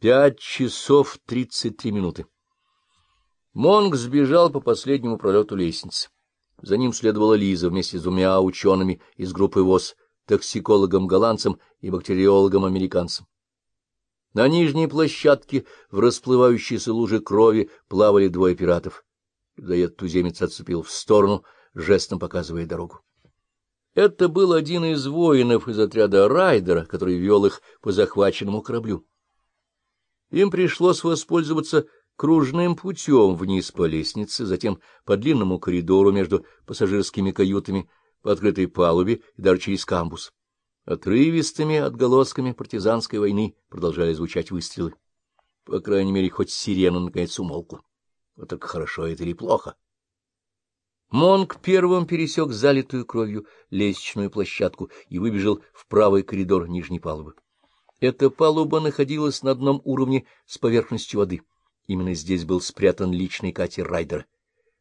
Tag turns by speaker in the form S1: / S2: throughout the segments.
S1: Пять часов тридцать три минуты. Монг сбежал по последнему пролету лестницы. За ним следовала Лиза вместе с двумя учеными из группы ВОЗ, токсикологом-голландцем и бактериологом-американцем. На нижней площадке в расплывающейся луже крови плавали двое пиратов. Людоед туземец отцепил в сторону, жестом показывая дорогу. Это был один из воинов из отряда Райдера, который вел их по захваченному кораблю. Им пришлось воспользоваться кружным путем вниз по лестнице, затем по длинному коридору между пассажирскими каютами, по открытой палубе и даже через камбус. Отрывистыми отголосками партизанской войны продолжали звучать выстрелы. По крайней мере, хоть сирена наконец умолкла. Вот только хорошо это или плохо. Монг первым пересек залитую кровью лестничную площадку и выбежал в правый коридор нижней палубы. Эта палуба находилась на одном уровне с поверхностью воды. Именно здесь был спрятан личный катер Райдера.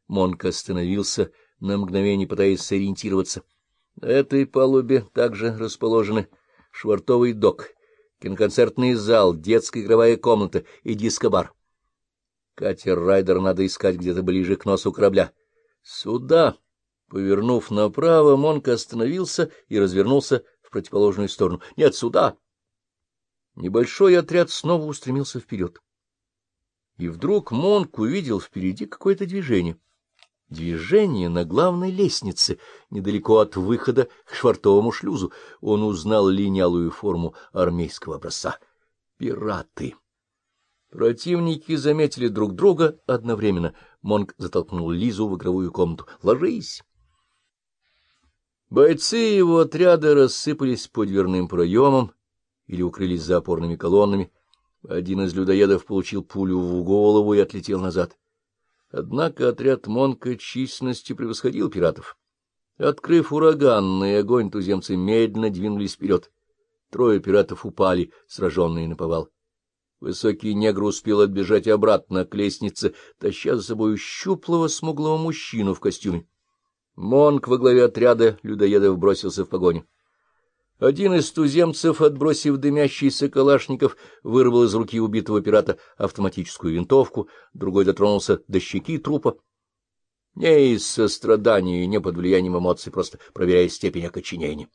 S1: Монк остановился на мгновение, пытаясь сориентироваться. На этой палубе также расположены швартовый док, киноконцертный зал, детская игровая комната и дискобар. Катер Райдер надо искать где-то ближе к носу корабля. Сюда! Повернув направо, Монк остановился и развернулся в противоположную сторону. Нет, сюда! Небольшой отряд снова устремился вперед. И вдруг Монк увидел впереди какое-то движение. Движение на главной лестнице, недалеко от выхода к швартовому шлюзу. Он узнал линялую форму армейского образца. Пираты! Противники заметили друг друга одновременно. Монк затолкнул Лизу в игровую комнату. «Ложись!» Бойцы его отряда рассыпались по дверным проемам или укрылись за опорными колоннами. Один из людоедов получил пулю в голову и отлетел назад. Однако отряд Монка численностью превосходил пиратов. Открыв ураганный огонь, туземцы медленно двинулись вперед. Трое пиратов упали, сраженные на повал. Высокий негр успел отбежать обратно к лестнице, таща за собой щуплого смуглого мужчину в костюме. Монк во главе отряда людоедов бросился в погоню. Один из туземцев, отбросив дымящийся калашников, вырвал из руки убитого пирата автоматическую винтовку, другой дотронулся до щеки трупа. Не из сострадания и не под влиянием эмоций, просто проверяя степень окоченения.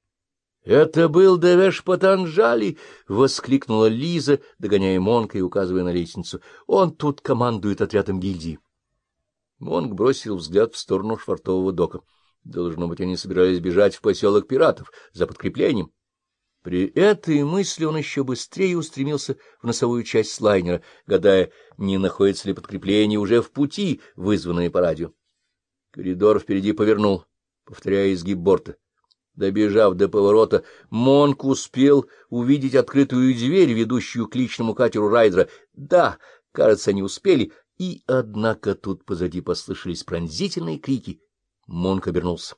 S1: — Это был Девеш Патанжали! — воскликнула Лиза, догоняя Монка и указывая на лестницу. — Он тут командует отрядом гильдии. Монк бросил взгляд в сторону швартового дока. Должно быть, они собирались бежать в поселок пиратов за подкреплением. При этой мысли он еще быстрее устремился в носовую часть слайнера, гадая, не находится ли подкрепление уже в пути, вызванное по радио. Коридор впереди повернул, повторяя изгиб борта. Добежав до поворота, Монк успел увидеть открытую дверь, ведущую к личному катеру Райдера. Да, кажется, они успели, и, однако, тут позади послышались пронзительные крики. Монк обернулся.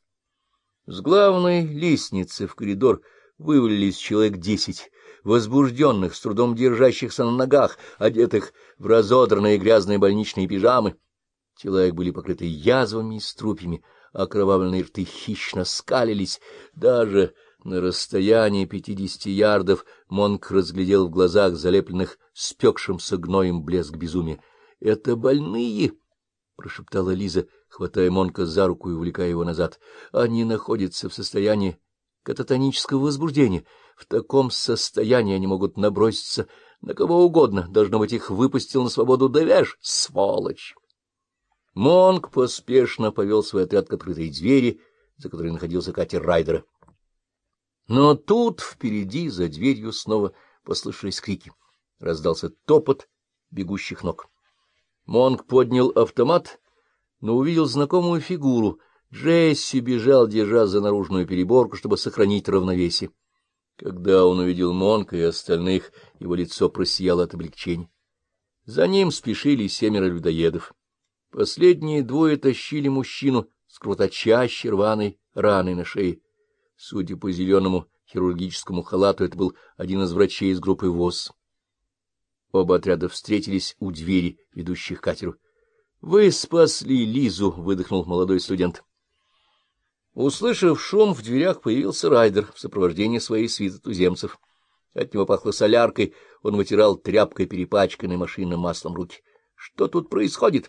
S1: С главной лестницы в коридор вывалились человек десять, возбужденных, с трудом держащихся на ногах, одетых в разодранные грязные больничные пижамы. Тела их были покрыты язвами и струпьями, окровавленные рты хищно скалились. Даже на расстоянии пятидесяти ярдов Монк разглядел в глазах, залепленных спекшимся гноем, блеск безумия. — Это больные! — прошептала Лиза, хватая Монка за руку и увлекая его назад. — Они находятся в состоянии кататонического возбуждения. В таком состоянии они могут наброситься на кого угодно. Должно быть, их выпустил на свободу Девяж. Сволочь! Монк поспешно повел свой отряд к открытой двери, за которой находился катер Райдера. Но тут впереди, за дверью, снова послышались крики. Раздался топот бегущих ног. Монк поднял автомат, но увидел знакомую фигуру. Джесси бежал, держа за наружную переборку, чтобы сохранить равновесие. Когда он увидел Монка и остальных, его лицо просияло от облегчения. За ним спешили семеро людоедов. Последние двое тащили мужчину с кровоточащей рваной раной на шее. Судя по зеленому хирургическому халату, это был один из врачей из группы ВОЗ. Оба отряда встретились у двери, ведущих к катеру. — Вы спасли Лизу! — выдохнул молодой студент. Услышав шум, в дверях появился Райдер в сопровождении своей свиты туземцев. От него пахло соляркой, Он вытирал тряпкой перепачканной машинным маслом руки. — Что тут происходит?